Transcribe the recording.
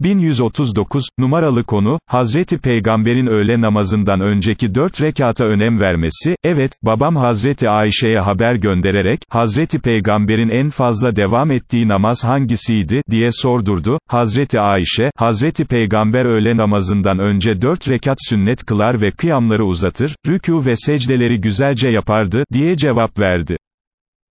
1139, numaralı konu, Hazreti Peygamber'in öğle namazından önceki dört rekata önem vermesi, evet, babam Hazreti Ayşe'ye haber göndererek, Hazreti Peygamber'in en fazla devam ettiği namaz hangisiydi, diye sordurdu, Hazreti Ayşe, Hazreti Peygamber öğle namazından önce dört rekat sünnet kılar ve kıyamları uzatır, rükû ve secdeleri güzelce yapardı, diye cevap verdi.